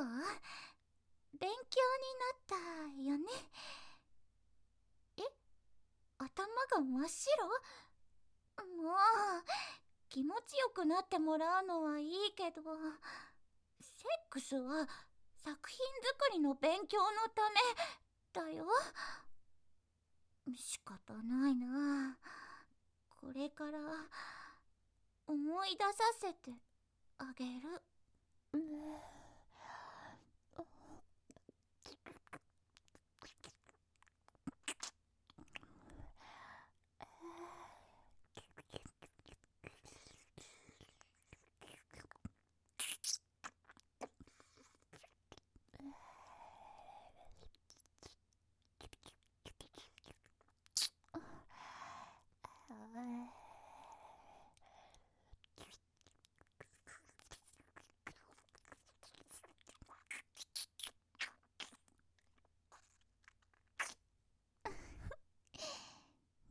う勉強になったよね。え？頭が真っ白？もう気持ちよくなってもらうのはいいけど。セックスは作品作りの勉強のため？だよ。仕方ないな。これから思い出させてあげる。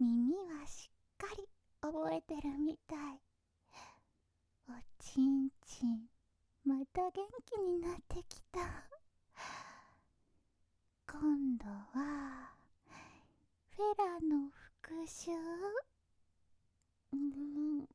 耳はしっかり覚えてるみたい。おちんちんまた元気になってきた。今度はフェラの復習うん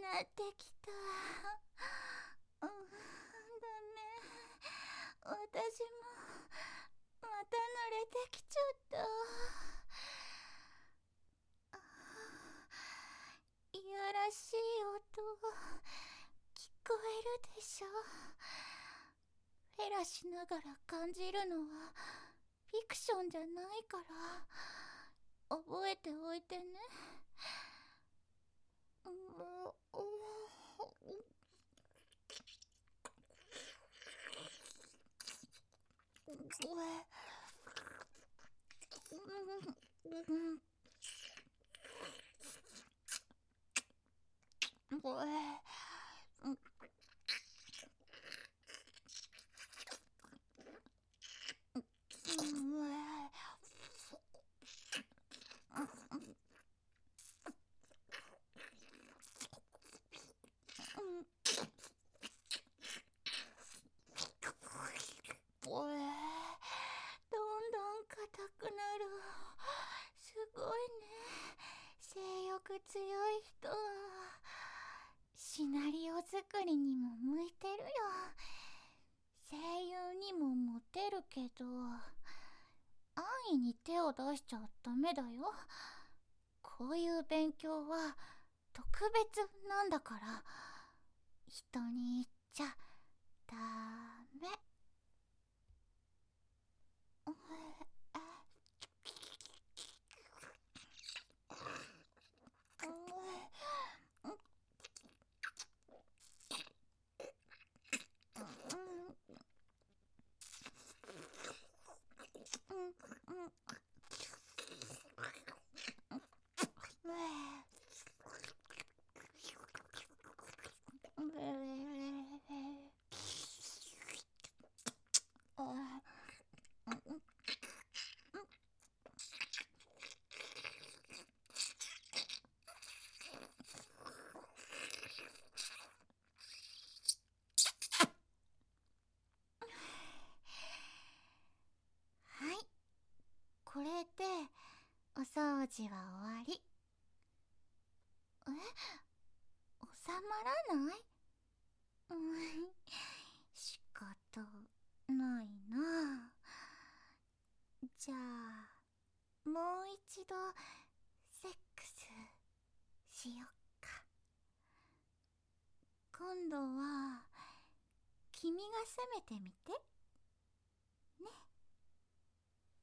なってきたうんダメ私もまた濡れてきちゃったいやらしい音聞こしょフェラしながら感じるのはフィクションじゃないから覚えておいてねもうどんどん硬くなるすごいね性欲強い人はシナリオ作りにも向いてるよ。声優にもモテるけど安易に手を出しちゃダメだよ。こういう勉強は特別なんだから。人に言っちゃダメはいこれでお掃除は終わり。え？収まらない？うん。仕方ないな。じゃあもう一度セックスしよっか。今度は君が攻めてみて。ね？